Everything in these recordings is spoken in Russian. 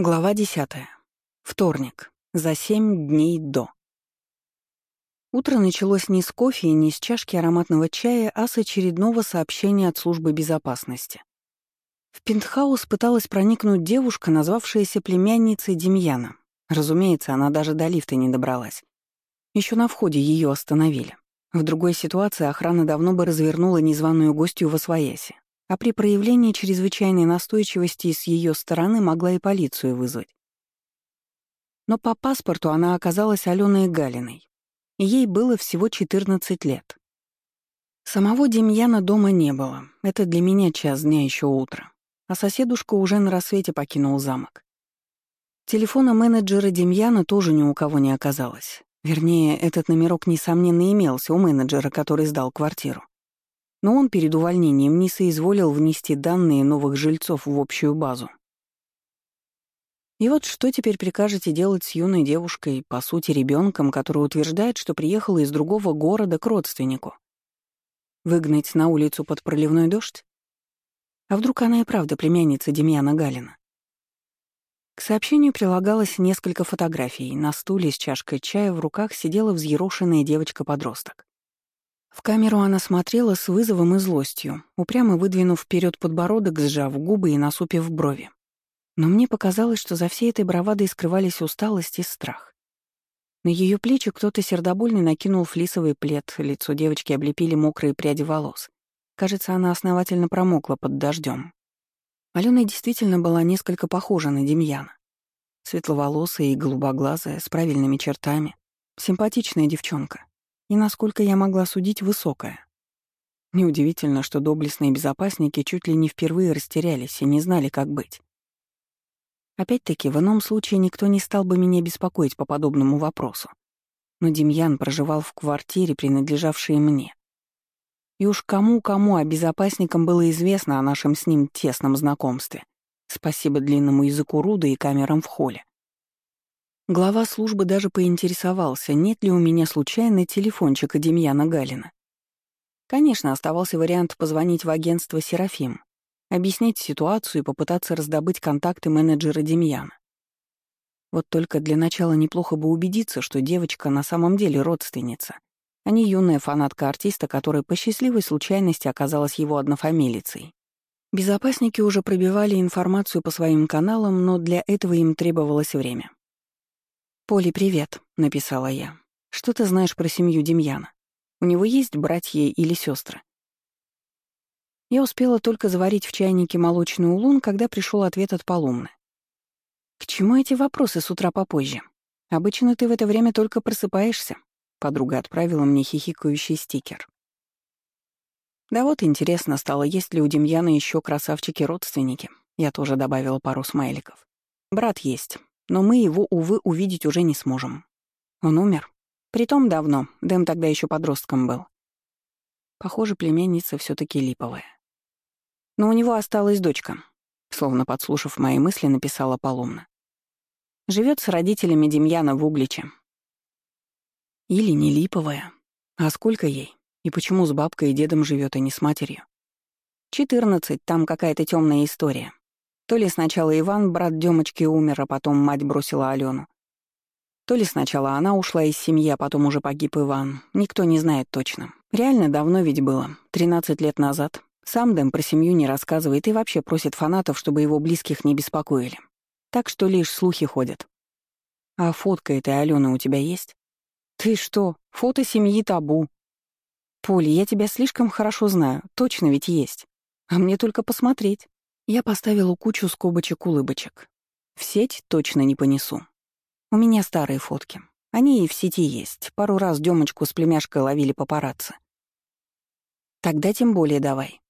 Глава 10. Вторник. За семь дней до. Утро началось не с кофе и не с чашки ароматного чая, а с очередного сообщения от службы безопасности. В пентхаус пыталась проникнуть девушка, назвавшаяся племянницей Демьяна. Разумеется, она даже до лифта не добралась. Еще на входе ее остановили. В другой ситуации охрана давно бы развернула незваную гостью в освояси а при проявлении чрезвычайной настойчивости с ее стороны могла и полицию вызвать. Но по паспорту она оказалась Аленой Галиной, и ей было всего 14 лет. Самого Демьяна дома не было, это для меня час дня еще утро, а соседушка уже на рассвете покинул замок. Телефона менеджера Демьяна тоже ни у кого не оказалось. Вернее, этот номерок, несомненно, имелся у менеджера, который сдал квартиру но он перед увольнением не соизволил внести данные новых жильцов в общую базу. И вот что теперь прикажете делать с юной девушкой, по сути, ребенком, который утверждает, что приехала из другого города к родственнику? Выгнать на улицу под проливной дождь? А вдруг она и правда племянница Демьяна Галина? К сообщению прилагалось несколько фотографий. На стуле с чашкой чая в руках сидела взъерошенная девочка-подросток. В камеру она смотрела с вызовом и злостью, упрямо выдвинув вперед подбородок, сжав губы и насупив брови. Но мне показалось, что за всей этой бравадой скрывались усталость и страх. На ее плечи кто-то сердобольный накинул флисовый плед, лицо девочки облепили мокрые пряди волос. Кажется, она основательно промокла под дождем. Алена действительно была несколько похожа на Демьяна. Светловолосая и голубоглазая, с правильными чертами. Симпатичная девчонка и, насколько я могла судить, высокая. Неудивительно, что доблестные безопасники чуть ли не впервые растерялись и не знали, как быть. Опять-таки, в ином случае никто не стал бы меня беспокоить по подобному вопросу. Но Демьян проживал в квартире, принадлежавшей мне. И уж кому-кому, а безопасникам было известно о нашем с ним тесном знакомстве. Спасибо длинному языку Руда и камерам в холле. Глава службы даже поинтересовался, нет ли у меня случайно телефончика Демьяна Галина. Конечно, оставался вариант позвонить в агентство «Серафим», объяснить ситуацию и попытаться раздобыть контакты менеджера Демьяна. Вот только для начала неплохо бы убедиться, что девочка на самом деле родственница, а не юная фанатка артиста, которая по счастливой случайности оказалась его однофамилицей. Безопасники уже пробивали информацию по своим каналам, но для этого им требовалось время. «Поле, привет», — написала я. «Что ты знаешь про семью Демьяна? У него есть братья или сестры? Я успела только заварить в чайнике молочный улун, когда пришел ответ от Полумны. «К чему эти вопросы с утра попозже? Обычно ты в это время только просыпаешься», — подруга отправила мне хихикающий стикер. Да вот интересно стало, есть ли у Демьяна еще красавчики-родственники. Я тоже добавила пару смайликов. Брат есть, но мы его, увы, увидеть уже не сможем. Он умер. Притом давно, Дэм тогда еще подростком был. Похоже, племянница все таки липовая. Но у него осталась дочка, словно подслушав мои мысли, написала Поломна. Живет с родителями Демьяна в Угличе. Или не липовая. А сколько ей? И почему с бабкой и дедом живет, а не с матерью? Четырнадцать, там какая-то темная история. То ли сначала Иван, брат Демочки, умер, а потом мать бросила Алену. То ли сначала она ушла из семьи, а потом уже погиб Иван. Никто не знает точно. Реально давно ведь было. 13 лет назад. Сам Дэм про семью не рассказывает и вообще просит фанатов, чтобы его близких не беспокоили. Так что лишь слухи ходят. А фотка этой Алены у тебя есть? Ты что, фото семьи табу. Поле, я тебя слишком хорошо знаю, точно ведь есть. А мне только посмотреть. Я поставила кучу скобочек-улыбочек. В сеть точно не понесу. У меня старые фотки. Они и в сети есть. Пару раз Демочку с племяшкой ловили папарацци. Тогда тем более давай.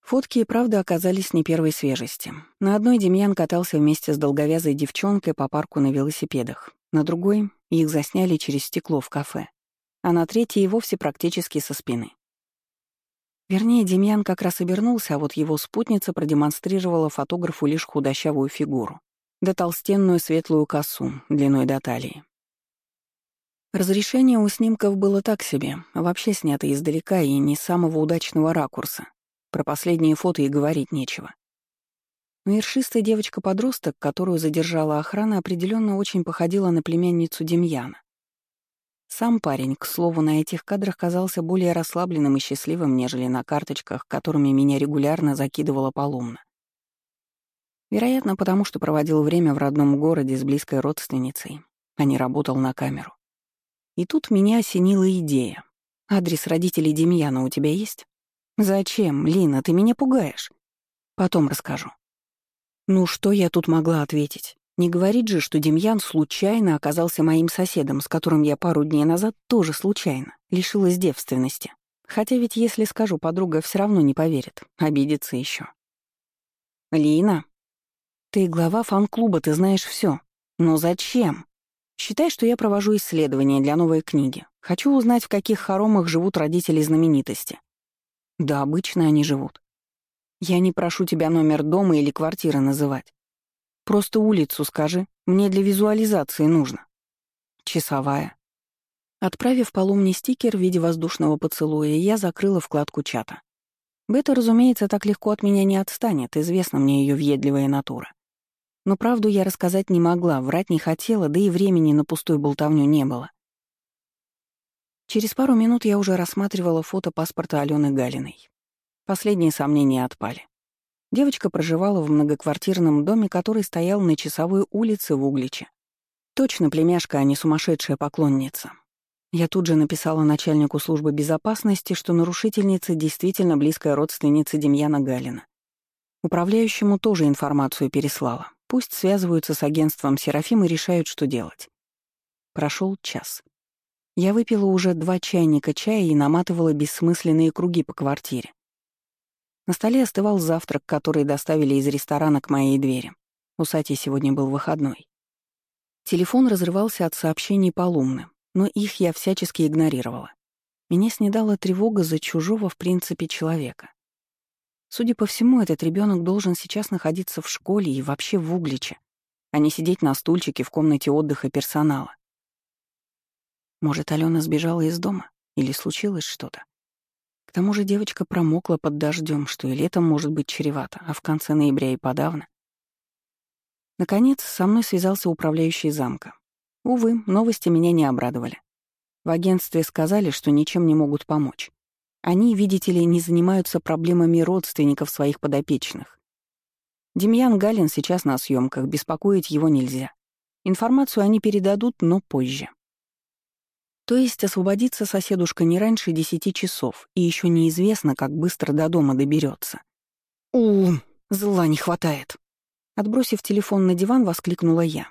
Фотки и правда оказались не первой свежести. На одной Демьян катался вместе с долговязой девчонкой по парку на велосипедах. На другой их засняли через стекло в кафе. А на третьей и вовсе практически со спины. Вернее, Демьян как раз обернулся, а вот его спутница продемонстрировала фотографу лишь худощавую фигуру, да толстенную светлую косу, длиной до талии. Разрешение у снимков было так себе, вообще снято издалека и не самого удачного ракурса. Про последние фото и говорить нечего. Но ершистая девочка-подросток, которую задержала охрана, определенно очень походила на племянницу Демьяна. Сам парень, к слову, на этих кадрах казался более расслабленным и счастливым, нежели на карточках, которыми меня регулярно закидывала Полумна. Вероятно, потому что проводил время в родном городе с близкой родственницей, а не работал на камеру. И тут меня осенила идея. «Адрес родителей Демьяна у тебя есть?» «Зачем, Лина, ты меня пугаешь?» «Потом расскажу». Ну что я тут могла ответить? Не говорит же, что Демьян случайно оказался моим соседом, с которым я пару дней назад тоже случайно лишилась девственности. Хотя ведь если скажу, подруга все равно не поверит, обидится еще. «Лина, ты глава фан-клуба, ты знаешь все. Но зачем? Считай, что я провожу исследования для новой книги. Хочу узнать, в каких хоромах живут родители знаменитости. Да, обычно они живут. Я не прошу тебя номер дома или квартиры называть. Просто улицу скажи, мне для визуализации нужно. Часовая. Отправив Полумне стикер в виде воздушного поцелуя, я закрыла вкладку чата. Бета, разумеется, так легко от меня не отстанет, известна мне ее въедливая натура. Но правду я рассказать не могла, врать не хотела, да и времени на пустую болтовню не было. Через пару минут я уже рассматривала фото паспорта Алены Галиной. Последние сомнения отпали. Девочка проживала в многоквартирном доме, который стоял на часовой улице в Угличе. Точно племяшка, а не сумасшедшая поклонница. Я тут же написала начальнику службы безопасности, что нарушительница действительно близкая родственница Демьяна Галина. Управляющему тоже информацию переслала. Пусть связываются с агентством Серафим и решают, что делать. Прошел час. Я выпила уже два чайника чая и наматывала бессмысленные круги по квартире. На столе остывал завтрак, который доставили из ресторана к моей двери. У Сати сегодня был выходной. Телефон разрывался от сообщений Полумны, но их я всячески игнорировала. Меня снедала тревога за чужого, в принципе, человека. Судя по всему, этот ребенок должен сейчас находиться в школе и вообще в Угличе, а не сидеть на стульчике в комнате отдыха персонала. Может, Алена сбежала из дома? Или случилось что-то? К тому же девочка промокла под дождем, что и летом может быть чревато, а в конце ноября и подавно. Наконец, со мной связался управляющий замка. Увы, новости меня не обрадовали. В агентстве сказали, что ничем не могут помочь. Они, видите ли, не занимаются проблемами родственников своих подопечных. Демьян Галин сейчас на съемках, беспокоить его нельзя. Информацию они передадут, но позже. То есть освободится соседушка не раньше десяти часов, и еще неизвестно, как быстро до дома доберется. «У, зла не хватает!» Отбросив телефон на диван, воскликнула я.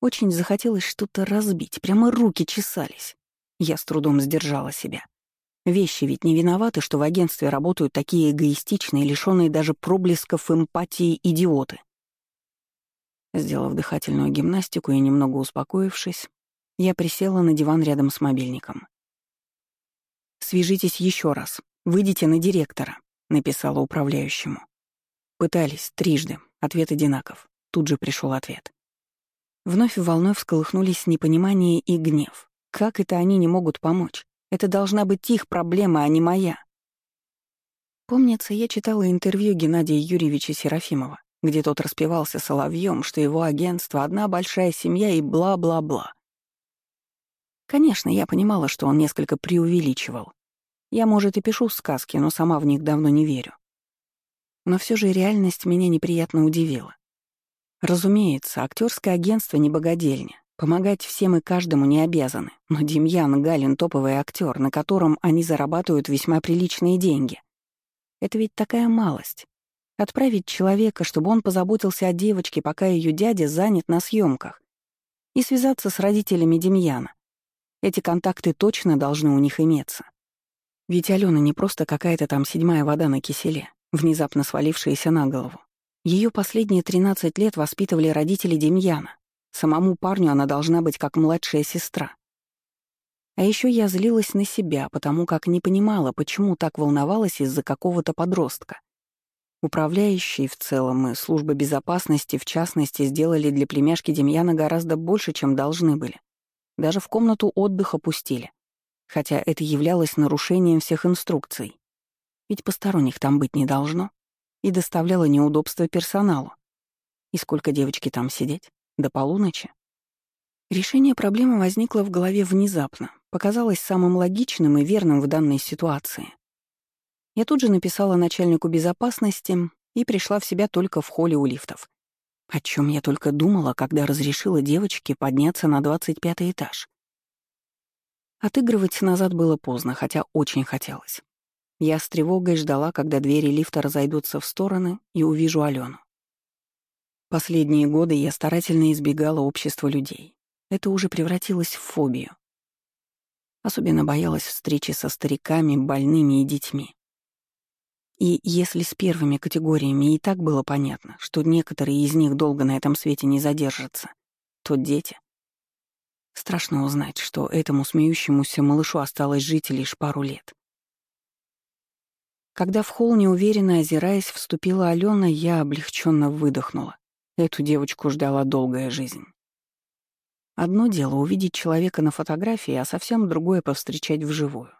Очень захотелось что-то разбить, прямо руки чесались. Я с трудом сдержала себя. Вещи ведь не виноваты, что в агентстве работают такие эгоистичные, лишенные даже проблесков эмпатии идиоты. Сделав дыхательную гимнастику и немного успокоившись, я присела на диван рядом с мобильником. «Свяжитесь еще раз. Выйдите на директора», — написала управляющему. Пытались, трижды, ответ одинаков. Тут же пришел ответ. Вновь волной всколыхнулись непонимание и гнев. Как это они не могут помочь? Это должна быть их проблема, а не моя. Помнится, я читала интервью Геннадия Юрьевича Серафимова, где тот распевался соловьем, что его агентство — одна большая семья и бла-бла-бла. Конечно, я понимала, что он несколько преувеличивал. Я, может, и пишу сказки, но сама в них давно не верю. Но все же реальность меня неприятно удивила. Разумеется, актерское агентство не богадельня. Помогать всем и каждому не обязаны, но Демьян Галин — топовый актер, на котором они зарабатывают весьма приличные деньги. Это ведь такая малость. Отправить человека, чтобы он позаботился о девочке, пока ее дядя занят на съемках, и связаться с родителями Демьяна. Эти контакты точно должны у них иметься. Ведь Алена не просто какая-то там седьмая вода на киселе, внезапно свалившаяся на голову. Ее последние 13 лет воспитывали родители Демьяна, Самому парню она должна быть как младшая сестра. А еще я злилась на себя, потому как не понимала, почему так волновалась из-за какого-то подростка. Управляющие в целом и служба безопасности, в частности, сделали для племяшки Демьяна гораздо больше, чем должны были. Даже в комнату отдыха пустили. Хотя это являлось нарушением всех инструкций. Ведь посторонних там быть не должно. И доставляло неудобства персоналу, И сколько девочки там сидеть? До полуночи? Решение проблемы возникло в голове внезапно, показалось самым логичным и верным в данной ситуации. Я тут же написала начальнику безопасности и пришла в себя только в холле у лифтов. О чем я только думала, когда разрешила девочке подняться на 25 этаж. Отыгрывать назад было поздно, хотя очень хотелось. Я с тревогой ждала, когда двери лифта разойдутся в стороны, и увижу Алену. Последние годы я старательно избегала общества людей. Это уже превратилось в фобию. Особенно боялась встречи со стариками, больными и детьми. И если с первыми категориями и так было понятно, что некоторые из них долго на этом свете не задержатся, то дети. Страшно узнать, что этому смеющемуся малышу осталось жить лишь пару лет. Когда в холл, неуверенно озираясь, вступила Алена, я облегченно выдохнула. Эту девочку ждала долгая жизнь. Одно дело — увидеть человека на фотографии, а совсем другое — повстречать вживую.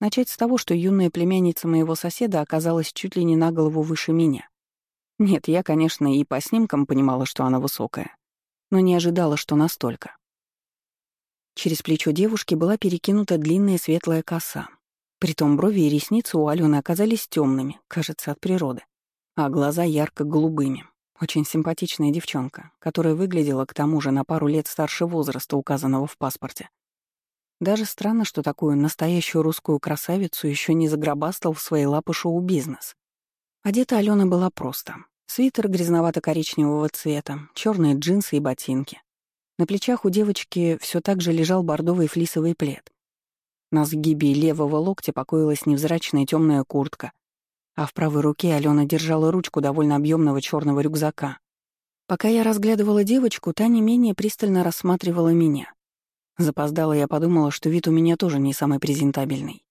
Начать с того, что юная племянница моего соседа оказалась чуть ли не на голову выше меня. Нет, я, конечно, и по снимкам понимала, что она высокая, но не ожидала, что настолько. Через плечо девушки была перекинута длинная светлая коса. Притом брови и ресницы у Алены оказались темными, кажется, от природы, а глаза ярко-голубыми. Очень симпатичная девчонка, которая выглядела к тому же на пару лет старше возраста, указанного в паспорте. Даже странно, что такую настоящую русскую красавицу еще не загробастал в свои лапы шоу-бизнес. Одета Алена была просто. Свитер грязновато-коричневого цвета, черные джинсы и ботинки. На плечах у девочки все так же лежал бордовый флисовый плед. На сгибе левого локтя покоилась невзрачная темная куртка, а в правой руке Алена держала ручку довольно объемного черного рюкзака. Пока я разглядывала девочку, та не менее пристально рассматривала меня. Запоздала я подумала, что вид у меня тоже не самый презентабельный.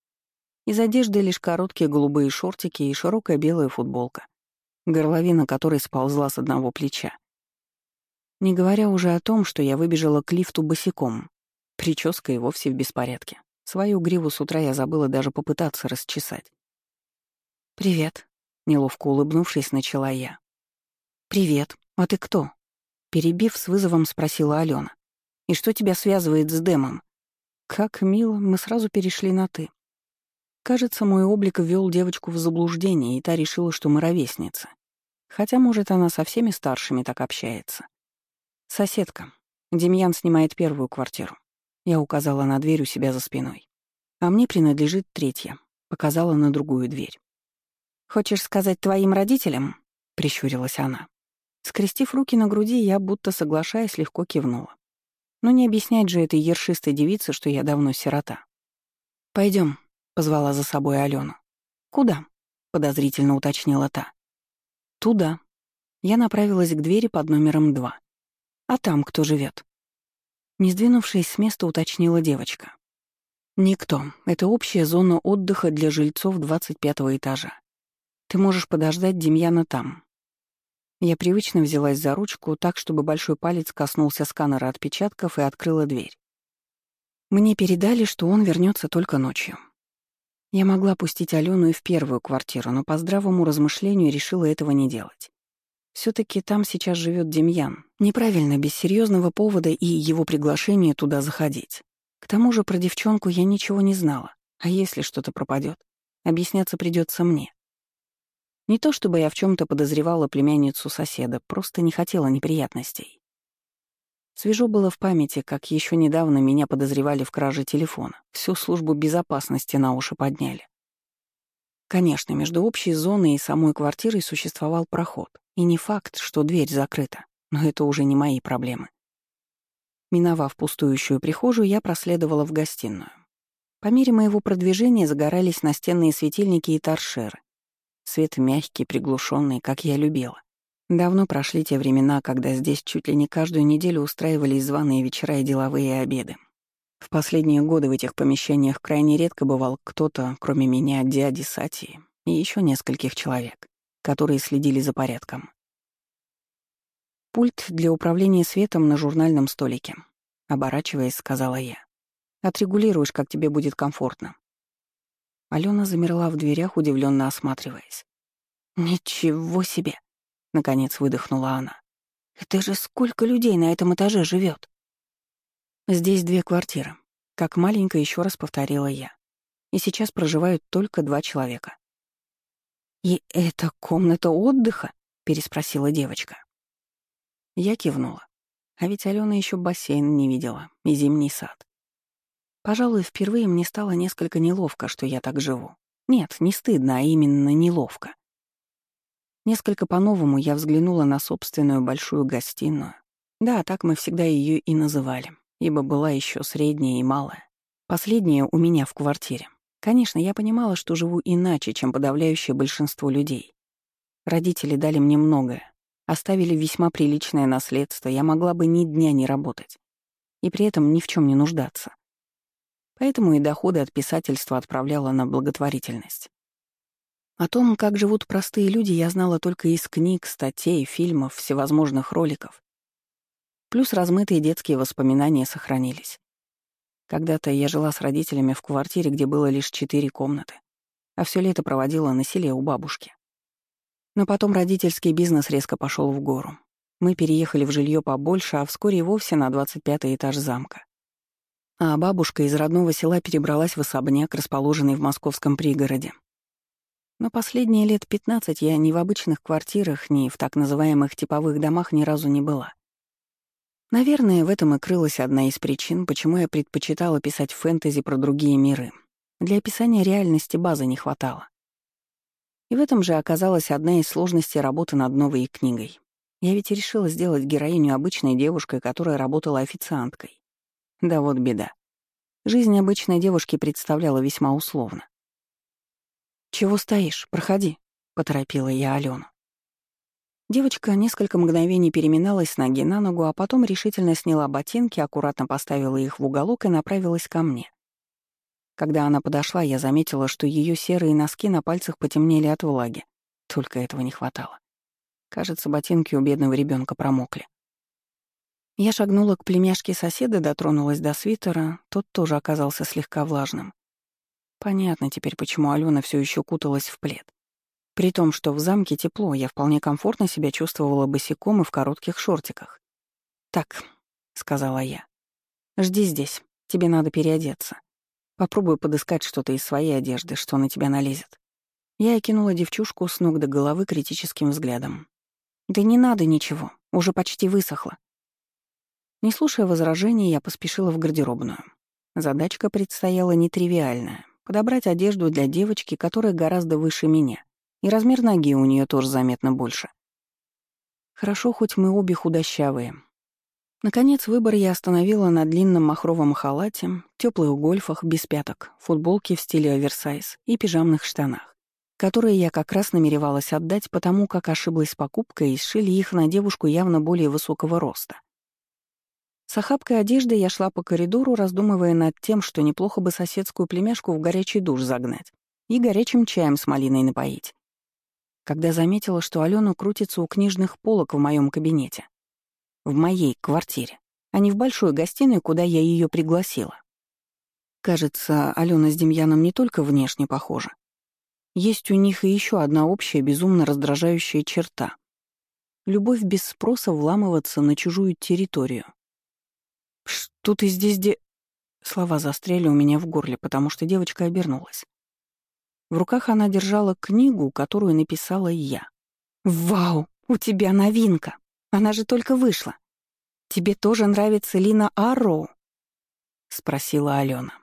Из одежды лишь короткие голубые шортики и широкая белая футболка, горловина которой сползла с одного плеча. Не говоря уже о том, что я выбежала к лифту босиком. Прическа и вовсе в беспорядке. Свою гриву с утра я забыла даже попытаться расчесать. «Привет», — неловко улыбнувшись, начала я. «Привет. А ты кто?» Перебив, с вызовом спросила Алена. И что тебя связывает с Дэмом?» Как мило, мы сразу перешли на «ты». Кажется, мой облик ввел девочку в заблуждение, и та решила, что мы ровесницы. Хотя, может, она со всеми старшими так общается. «Соседка. Демьян снимает первую квартиру». Я указала на дверь у себя за спиной. «А мне принадлежит третья». Показала на другую дверь. «Хочешь сказать твоим родителям?» — прищурилась она. Скрестив руки на груди, я, будто соглашаясь, легко кивнула. Но не объяснять же этой ершистой девице, что я давно сирота. Пойдем, позвала за собой Алену. Куда? подозрительно уточнила та. Туда. Я направилась к двери под номером два. А там кто живет? Не сдвинувшись с места, уточнила девочка. Никто. Это общая зона отдыха для жильцов 25 этажа. Ты можешь подождать Демьяна там. Я привычно взялась за ручку так, чтобы большой палец коснулся сканера отпечатков и открыла дверь. Мне передали, что он вернется только ночью. Я могла пустить Алену и в первую квартиру, но по здравому размышлению решила этого не делать. все таки там сейчас живет Демьян. Неправильно, без серьезного повода и его приглашения туда заходить. К тому же про девчонку я ничего не знала. А если что-то пропадет, объясняться придется мне. Не то чтобы я в чем то подозревала племянницу соседа, просто не хотела неприятностей. Свежо было в памяти, как еще недавно меня подозревали в краже телефона. Всю службу безопасности на уши подняли. Конечно, между общей зоной и самой квартирой существовал проход. И не факт, что дверь закрыта, но это уже не мои проблемы. Миновав пустующую прихожую, я проследовала в гостиную. По мере моего продвижения загорались настенные светильники и торшеры. Свет мягкий, приглушенный, как я любила. Давно прошли те времена, когда здесь чуть ли не каждую неделю устраивались званые вечера и деловые обеды. В последние годы в этих помещениях крайне редко бывал кто-то, кроме меня, дяди Сати и еще нескольких человек, которые следили за порядком. «Пульт для управления светом на журнальном столике», — оборачиваясь, сказала я. «Отрегулируешь, как тебе будет комфортно. Алена замерла в дверях, удивленно осматриваясь. «Ничего себе!» — наконец выдохнула она. Это же сколько людей на этом этаже живет? Здесь две квартиры. Как маленько еще раз повторила я. И сейчас проживают только два человека. «И это комната отдыха?» — переспросила девочка. Я кивнула. А ведь Алена еще бассейн не видела и зимний сад. Пожалуй, впервые мне стало несколько неловко, что я так живу. Нет, не стыдно, а именно неловко. Несколько по-новому я взглянула на собственную большую гостиную. Да, так мы всегда ее и называли, ибо была еще средняя и малая. Последняя у меня в квартире. Конечно, я понимала, что живу иначе, чем подавляющее большинство людей. Родители дали мне многое, оставили весьма приличное наследство, я могла бы ни дня не работать. И при этом ни в чем не нуждаться. Поэтому и доходы от писательства отправляла на благотворительность. О том, как живут простые люди, я знала только из книг, статей, фильмов, всевозможных роликов. Плюс размытые детские воспоминания сохранились. Когда-то я жила с родителями в квартире, где было лишь четыре комнаты, а все лето проводила на селе у бабушки. Но потом родительский бизнес резко пошел в гору. Мы переехали в жилье побольше, а вскоре и вовсе на 25 этаж замка. А бабушка из родного села перебралась в особняк, расположенный в московском пригороде, но последние лет 15 я ни в обычных квартирах, ни в так называемых типовых домах ни разу не была. Наверное, в этом и крылась одна из причин, почему я предпочитала писать фэнтези про другие миры. Для описания реальности базы не хватало. И в этом же оказалась одна из сложностей работы над новой книгой. Я ведь решила сделать героиню обычной девушкой, которая работала официанткой. Да вот беда. Жизнь обычной девушки представляла весьма условно. «Чего стоишь? Проходи», — поторопила я Алену. Девочка несколько мгновений переминалась с ноги на ногу, а потом решительно сняла ботинки, аккуратно поставила их в уголок и направилась ко мне. Когда она подошла, я заметила, что ее серые носки на пальцах потемнели от влаги. Только этого не хватало. Кажется, ботинки у бедного ребенка промокли. Я шагнула к племяшке соседа, дотронулась до свитера, тот тоже оказался слегка влажным. Понятно теперь, почему Алена все еще куталась в плед. При том, что в замке тепло, я вполне комфортно себя чувствовала босиком и в коротких шортиках. «Так», — сказала я, — «жди здесь, тебе надо переодеться. Попробую подыскать что-то из своей одежды, что на тебя налезет». Я окинула девчушку с ног до головы критическим взглядом. «Да не надо ничего, уже почти высохло». Не слушая возражений, я поспешила в гардеробную. Задачка предстояла нетривиальная подобрать одежду для девочки, которая гораздо выше меня, и размер ноги у нее тоже заметно больше. Хорошо, хоть мы обе худощавые. Наконец, выбор я остановила на длинном махровом халате, теплых гольфах без пяток, футболке в стиле оверсайз и пижамных штанах, которые я как раз намеревалась отдать, потому как ошиблась покупкой и сшили их на девушку явно более высокого роста. С охапкой одежды я шла по коридору, раздумывая над тем, что неплохо бы соседскую племяшку в горячий душ загнать и горячим чаем с малиной напоить. Когда заметила, что Алена крутится у книжных полок в моем кабинете. В моей квартире, а не в большой гостиной, куда я ее пригласила. Кажется, Алена с Демьяном не только внешне похожа. Есть у них и еще одна общая, безумно раздражающая черта. Любовь без спроса вламываться на чужую территорию — «Что ты здесь де...» Слова застряли у меня в горле, потому что девочка обернулась. В руках она держала книгу, которую написала я. «Вау, у тебя новинка! Она же только вышла. Тебе тоже нравится Лина Арроу?» — спросила Алена.